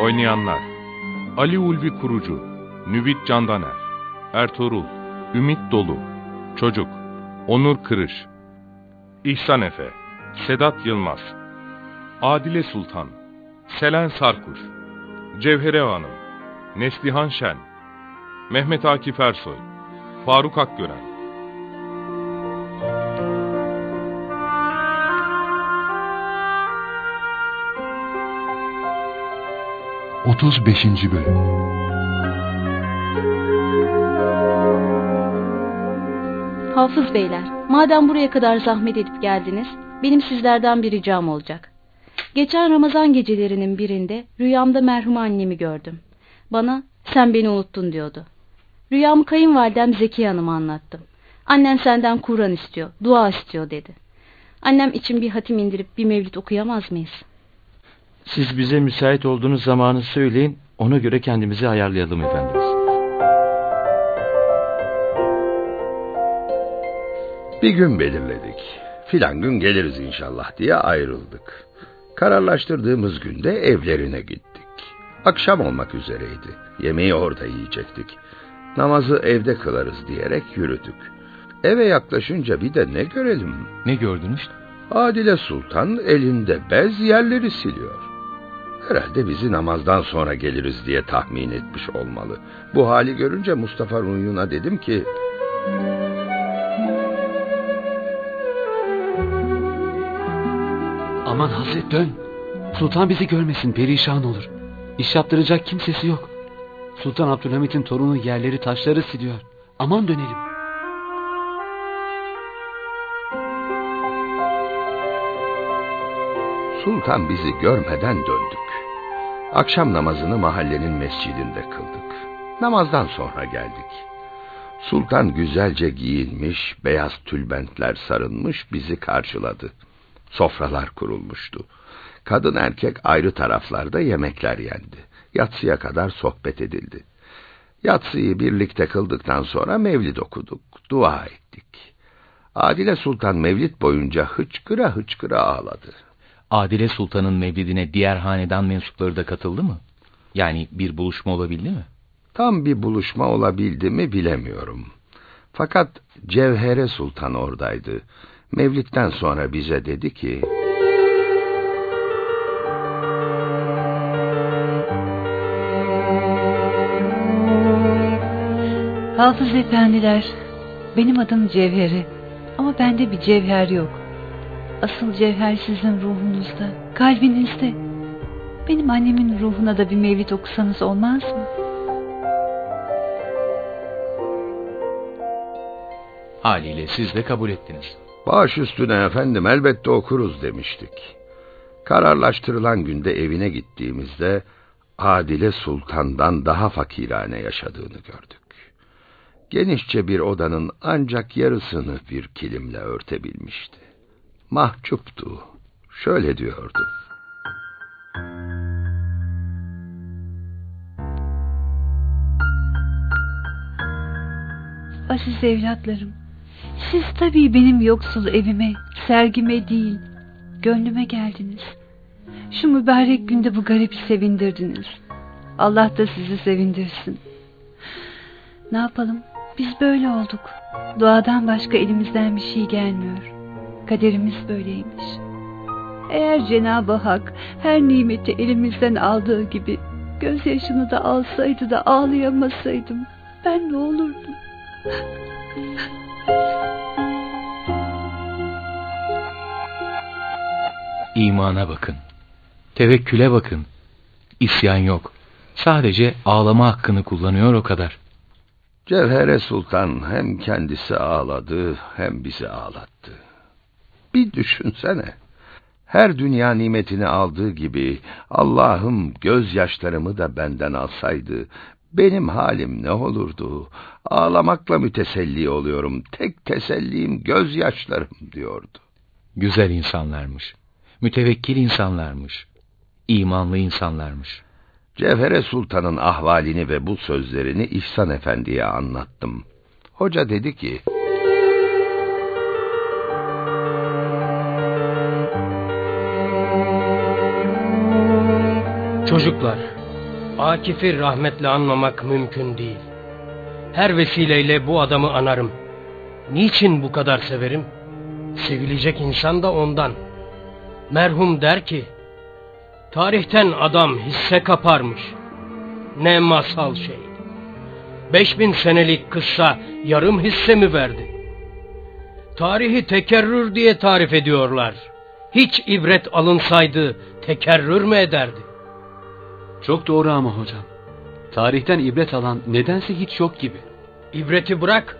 Oynayanlar. Ali Ulvi Kurucu Nüvit Candaner Ertuğrul Ümit Dolu Çocuk Onur Kırış İhsan Efe Sedat Yılmaz Adile Sultan Selen Sarkuş Cevhere Hanım Neslihan Şen Mehmet Akif Ersoy Faruk Akgören 35. Bölüm Hafız beyler, madem buraya kadar zahmet edip geldiniz, benim sizlerden bir ricam olacak. Geçen Ramazan gecelerinin birinde rüyamda merhum annemi gördüm. Bana sen beni unuttun diyordu. Rüyamı kayınvalidem Zekiye Hanım'a anlattım. Annen senden Kur'an istiyor, dua istiyor dedi. Annem için bir hatim indirip bir mevlid okuyamaz mıyız? Siz bize müsait olduğunuz zamanı söyleyin, ona göre kendimizi ayarlayalım efendimiz. Bir gün belirledik. Filan gün geliriz inşallah diye ayrıldık. Kararlaştırdığımız günde evlerine gittik. Akşam olmak üzereydi. Yemeği orada yiyecektik. Namazı evde kılarız diyerek yürüdük. Eve yaklaşınca bir de ne görelim? Ne gördünüz? Adile Sultan elinde bez yerleri siliyor. Herhalde bizi namazdan sonra geliriz diye tahmin etmiş olmalı. Bu hali görünce Mustafa Runyun'a dedim ki... Aman Hazret dön. Sultan bizi görmesin perişan olur. İş yaptıracak kimsesi yok. Sultan Abdülhamit'in torunu yerleri taşları siliyor. Aman dönelim. Sultan bizi görmeden döndük. Akşam namazını mahallenin mescidinde kıldık. Namazdan sonra geldik. Sultan güzelce giyinmiş, beyaz tülbentler sarılmış bizi karşıladı. Sofralar kurulmuştu. Kadın erkek ayrı taraflarda yemekler yendi. Yatsıya kadar sohbet edildi. Yatsıyı birlikte kıldıktan sonra mevlid okuduk, dua ettik. Adile Sultan mevlid boyunca hıçkıra hıçkıra ağladı. Adile Sultan'ın mevlidine diğer hanedan mensupları da katıldı mı? Yani bir buluşma olabildi mi? Tam bir buluşma olabildi mi bilemiyorum. Fakat Cevhere Sultan oradaydı. Mevlid'den sonra bize dedi ki... Hafız efendiler, benim adım Cevheri ama bende bir cevher yok. Asıl cevher sizin ruhunuzda, kalbinizde. Benim annemin ruhuna da bir mevlid okusanız olmaz mı? Haliyle siz de kabul ettiniz. Baş üstüne efendim elbette okuruz demiştik. Kararlaştırılan günde evine gittiğimizde Adile Sultan'dan daha fakirane yaşadığını gördük. Genişçe bir odanın ancak yarısını bir kilimle örtebilmişti. Mahcuptu. Şöyle diyordu. Aziz evlatlarım, siz tabii benim yoksul evime, sergime değil, gönlüme geldiniz. Şu mübarek günde bu garibi sevindirdiniz. Allah da sizi sevindirsin. Ne yapalım? Biz böyle olduk. Duadan başka elimizden bir şey gelmiyor. Kaderimiz böyleymiş. Eğer Cenab-ı Hak her nimeti elimizden aldığı gibi gözyaşını da alsaydı da ağlayamasaydım ben ne olurdum? İmana bakın. Tevekküle bakın. İsyan yok. Sadece ağlama hakkını kullanıyor o kadar. Cevhere Sultan hem kendisi ağladı hem bizi ağlattı. Bir düşünsene. Her dünya nimetini aldığı gibi Allah'ım gözyaşlarımı da benden alsaydı benim halim ne olurdu? Ağlamakla müteselli oluyorum. Tek tesellim gözyaşlarım diyordu. Güzel insanlarmış. Mütevekkil insanlarmış. imanlı insanlarmış. Cevhere Sultan'ın ahvalini ve bu sözlerini İhsan Efendi'ye anlattım. Hoca dedi ki... Çocuklar, Akif'i rahmetle anmamak mümkün değil. Her vesileyle bu adamı anarım. Niçin bu kadar severim? Sevilecek insan da ondan. Merhum der ki, tarihten adam hisse kaparmış. Ne masal şey. Beş bin senelik kıssa yarım hisse mi verdi? Tarihi tekerrür diye tarif ediyorlar. Hiç ibret alınsaydı tekerrür mü ederdi? Çok doğru ama hocam. Tarihten ibret alan nedense hiç yok gibi. İbreti bırak.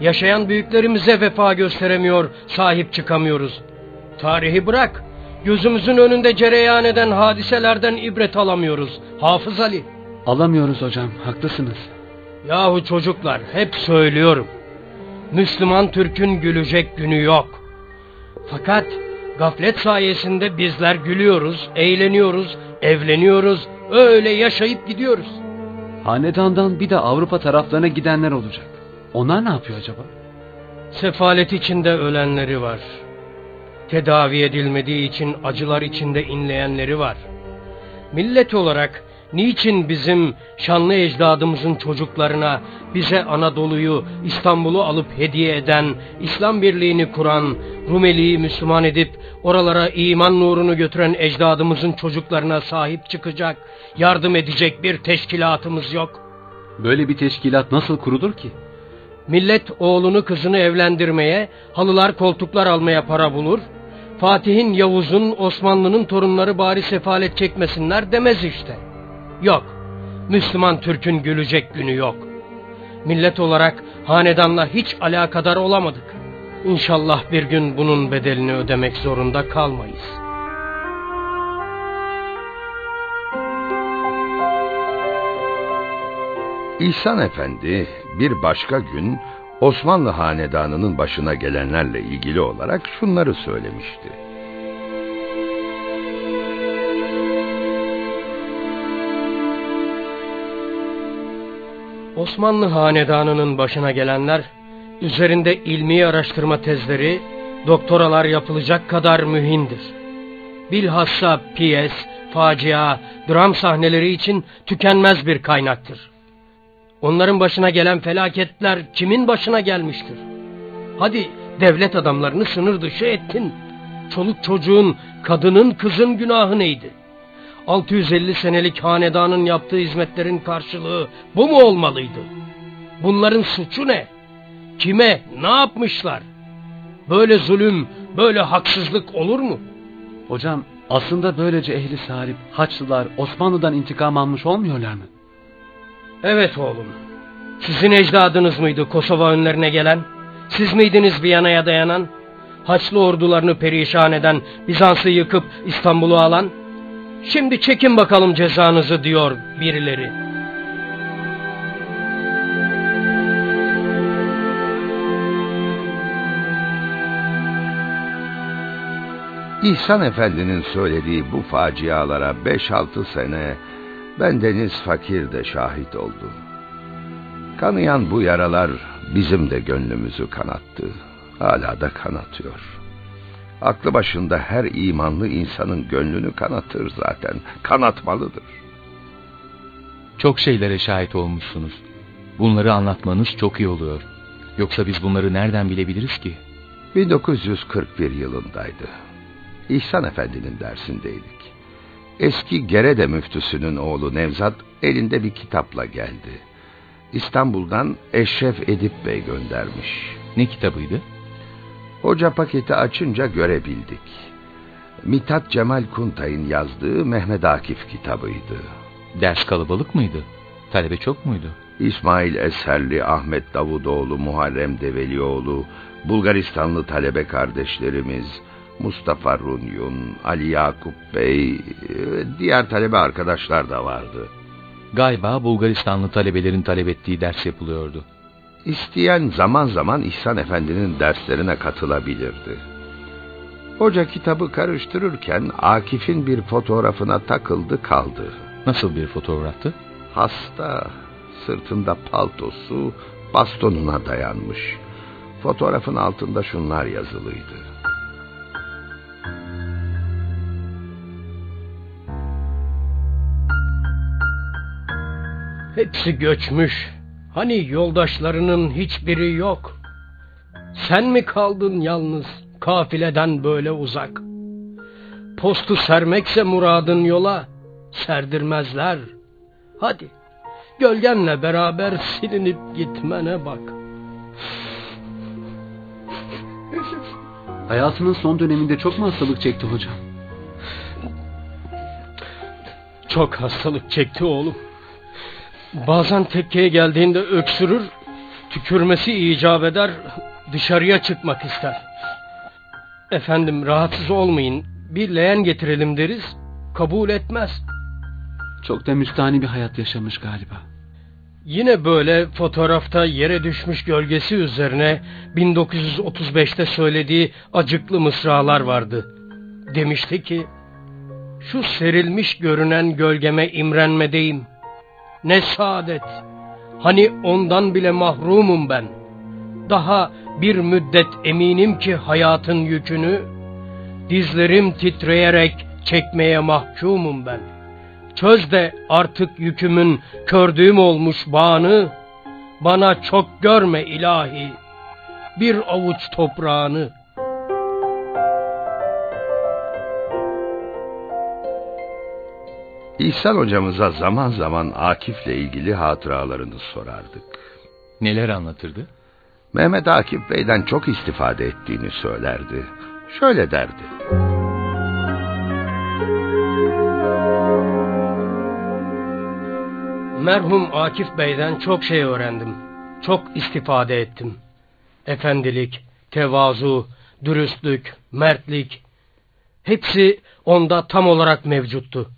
Yaşayan büyüklerimize vefa gösteremiyor, sahip çıkamıyoruz. Tarihi bırak. Gözümüzün önünde cereyan eden hadiselerden ibret alamıyoruz. Hafız Ali. Alamıyoruz hocam, haklısınız. Yahu çocuklar, hep söylüyorum. Müslüman Türk'ün gülecek günü yok. Fakat gaflet sayesinde bizler gülüyoruz, eğleniyoruz, evleniyoruz, öyle yaşayıp gidiyoruz. Hanedandan bir de Avrupa taraflarına gidenler olacak. Onlar ne yapıyor acaba? Sefalet içinde ölenleri var. Tedavi edilmediği için acılar içinde inleyenleri var. Millet olarak niçin bizim şanlı ecdadımızın çocuklarına bize Anadolu'yu, İstanbul'u alıp hediye eden, İslam birliğini kuran, Rumeli'yi Müslüman edip oralara iman nurunu götüren ecdadımızın çocuklarına sahip çıkacak, yardım edecek bir teşkilatımız yok? Böyle bir teşkilat nasıl kurulur ki? Millet oğlunu kızını evlendirmeye, halılar koltuklar almaya para bulur. Fatih'in, Yavuz'un, Osmanlı'nın torunları bari sefalet çekmesinler demez işte. Yok, Müslüman Türk'ün gülecek günü yok. Millet olarak hanedanla hiç alakadar olamadık. İnşallah bir gün bunun bedelini ödemek zorunda kalmayız. İhsan Efendi bir başka gün Osmanlı hanedanının başına gelenlerle ilgili olarak şunları söylemişti. Osmanlı hanedanının başına gelenler, üzerinde ilmi araştırma tezleri, doktoralar yapılacak kadar mühimdir. Bilhassa piyes, facia, dram sahneleri için tükenmez bir kaynaktır. Onların başına gelen felaketler kimin başına gelmiştir? Hadi devlet adamlarını sınır dışı ettin. Çoluk çocuğun, kadının, kızın günahı neydi? 650 senelik hanedanın yaptığı hizmetlerin karşılığı bu mu olmalıydı? Bunların suçu ne? Kime, ne yapmışlar? Böyle zulüm, böyle haksızlık olur mu? Hocam aslında böylece ehli sahip Haçlılar Osmanlı'dan intikam almış olmuyorlar mı? Evet oğlum. Sizin ecdadınız mıydı Kosova önlerine gelen? Siz miydiniz Viyana'ya dayanan? Haçlı ordularını perişan eden, Bizans'ı yıkıp İstanbul'u alan? Şimdi çekin bakalım cezanızı diyor birileri. İhsan Efendi'nin söylediği bu facialara beş altı sene bendeniz fakir de şahit oldu. Kanayan bu yaralar bizim de gönlümüzü kanattı. Hala da kanatıyor. Aklı başında her imanlı insanın gönlünü kanatır zaten. Kanatmalıdır. Çok şeylere şahit olmuşsunuz. Bunları anlatmanız çok iyi oluyor. Yoksa biz bunları nereden bilebiliriz ki? 1941 yılındaydı. İhsan Efendi'nin dersindeydik. Eski Gerede müftüsünün oğlu Nevzat elinde bir kitapla geldi. İstanbul'dan Eşref Edip Bey göndermiş. Ne kitabıydı? Hoca paketi açınca görebildik. Mithat Cemal Kuntay'ın yazdığı Mehmet Akif kitabıydı. Ders kalabalık mıydı? Talebe çok muydu? İsmail Eserli, Ahmet Davutoğlu, Muharrem Develioğlu, Bulgaristanlı talebe kardeşlerimiz, Mustafa Runyun, Ali Yakup Bey, diğer talebe arkadaşlar da vardı. Galiba Bulgaristanlı talebelerin talep ettiği ders yapılıyordu. İsteyen zaman zaman İhsan Efendi'nin derslerine katılabilirdi. Hoca kitabı karıştırırken Akif'in bir fotoğrafına takıldı kaldı. Nasıl bir fotoğraftı? Hasta, sırtında paltosu, bastonuna dayanmış. Fotoğrafın altında şunlar yazılıydı. Hepsi göçmüş. Hani yoldaşlarının hiçbiri yok. Sen mi kaldın yalnız kafileden böyle uzak? Postu sermekse muradın yola serdirmezler. Hadi gölgenle beraber silinip gitmene bak. Hayatının son döneminde çok mu hastalık çekti hocam? Çok hastalık çekti oğlum. Bazen tekkeye geldiğinde öksürür, tükürmesi icap eder, dışarıya çıkmak ister. Efendim rahatsız olmayın, bir leğen getirelim deriz, kabul etmez. Çok da müstahni bir hayat yaşamış galiba. Yine böyle fotoğrafta yere düşmüş gölgesi üzerine 1935'te söylediği acıklı mısralar vardı. Demişti ki, şu serilmiş görünen gölgeme imrenmedeyim. Ne saadet, hani ondan bile mahrumum ben. Daha bir müddet eminim ki hayatın yükünü, dizlerim titreyerek çekmeye mahkumum ben. Çöz de artık yükümün kördüğüm olmuş bağını, bana çok görme ilahi, bir avuç toprağını. İhsan hocamıza zaman zaman Akif'le ilgili hatıralarını sorardık. Neler anlatırdı? Mehmet Akif Bey'den çok istifade ettiğini söylerdi. Şöyle derdi. Merhum Akif Bey'den çok şey öğrendim. Çok istifade ettim. Efendilik, tevazu, dürüstlük, mertlik hepsi onda tam olarak mevcuttu.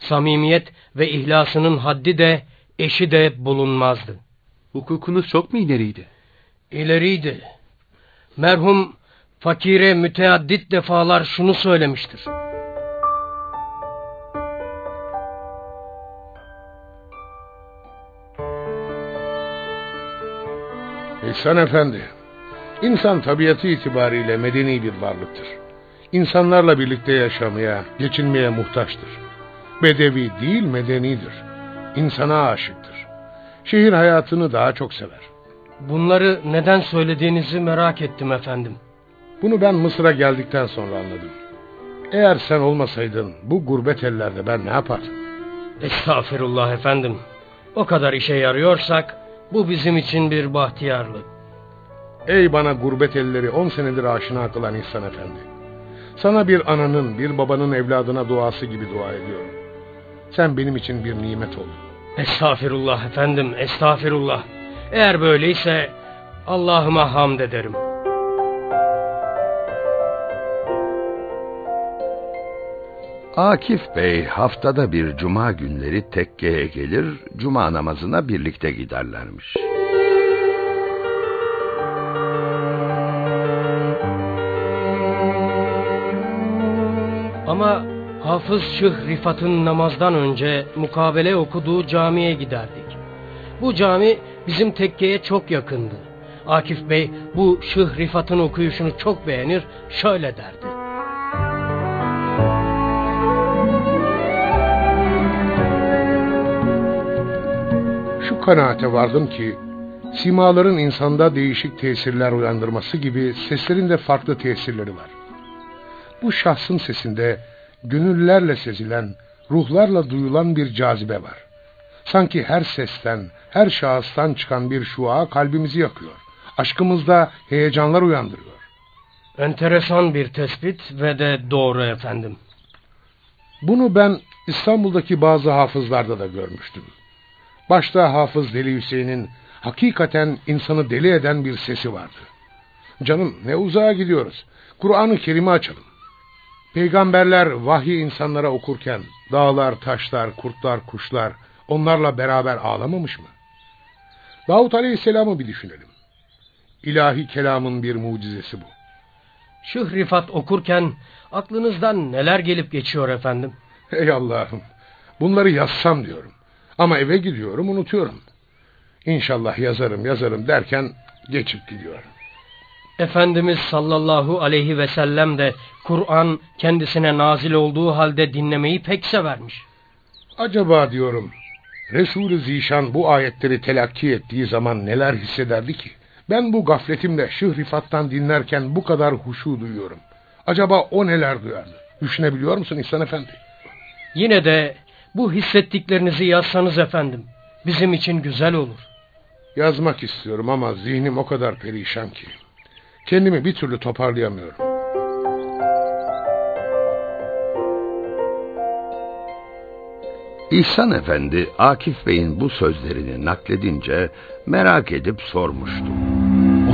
Samimiyet ve ihlasının haddi de eşi de bulunmazdı. Hukukunuz çok mu ileriydi? İleriydi. Merhum fakire müteaddit defalar şunu söylemiştir. İhsan Efendi, insan tabiatı itibariyle medeni bir varlıktır. İnsanlarla birlikte yaşamaya, geçinmeye muhtaçtır. Bedevi değil medenidir. İnsana aşıktır. Şehir hayatını daha çok sever. Bunları neden söylediğinizi merak ettim efendim. Bunu ben Mısır'a geldikten sonra anladım. Eğer sen olmasaydın bu gurbet ellerde ben ne yapardım? Estağfirullah efendim. O kadar işe yarıyorsak bu bizim için bir bahtiyarlık. Ey bana gurbet elleri on senedir aşina kılan İhsan Efendi. Sana bir ananın, bir babanın evladına duası gibi dua ediyorum. Sen benim için bir nimet oldun. Estağfirullah efendim, estağfirullah. Eğer böyleyse Allah'ıma hamd ederim. Akif Bey haftada bir cuma günleri tekkeye gelir, cuma namazına birlikte giderlermiş. Ama Hafız Şıh Rifat'ın namazdan önce mukabele okuduğu camiye giderdik. Bu cami bizim tekkeye çok yakındı. Akif Bey bu Şıh Rifat'ın okuyuşunu çok beğenir, şöyle derdi. Şu kanaate vardım ki, simaların insanda değişik tesirler uyandırması gibi seslerin de farklı tesirleri var. Bu şahsın sesinde gönüllerle sezilen, ruhlarla duyulan bir cazibe var. Sanki her sesten, her şahıstan çıkan bir şua kalbimizi yakıyor. Aşkımızda heyecanlar uyandırıyor. Enteresan bir tespit ve de doğru efendim. Bunu ben İstanbul'daki bazı hafızlarda da görmüştüm. Başta Hafız Deli Hüseyin'in hakikaten insanı deli eden bir sesi vardı. Canım ne uzağa gidiyoruz. Kur'an-ı Kerim'i açalım. Peygamberler vahyi insanlara okurken dağlar, taşlar, kurtlar, kuşlar onlarla beraber ağlamamış mı? Davut Aleyhisselam'ı bir düşünelim. İlahi kelamın bir mucizesi bu. Şıh Rifat okurken aklınızdan neler gelip geçiyor efendim? Ey Allah'ım! Bunları yazsam diyorum. Ama eve gidiyorum unutuyorum. İnşallah yazarım yazarım derken geçip gidiyor. Efendimiz sallallahu aleyhi ve sellem de Kur'an kendisine nazil olduğu halde dinlemeyi pek severmiş. Acaba diyorum Resul-i Zişan bu ayetleri telakki ettiği zaman neler hissederdi ki? Ben bu gafletimle Şıh Rifat'tan dinlerken bu kadar huşu duyuyorum. Acaba o neler duyardı? Düşünebiliyor musun İhsan Efendi? Yine de bu hissettiklerinizi yazsanız efendim. Bizim için güzel olur. Yazmak istiyorum ama zihnim o kadar perişan ki. Kendimi bir türlü toparlayamıyorum. İhsan Efendi Akif Bey'in bu sözlerini nakledince merak edip sormuştu.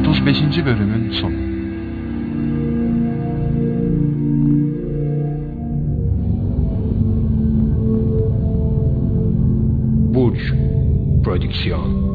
35. bölümün sonu. Burç Prodüksiyon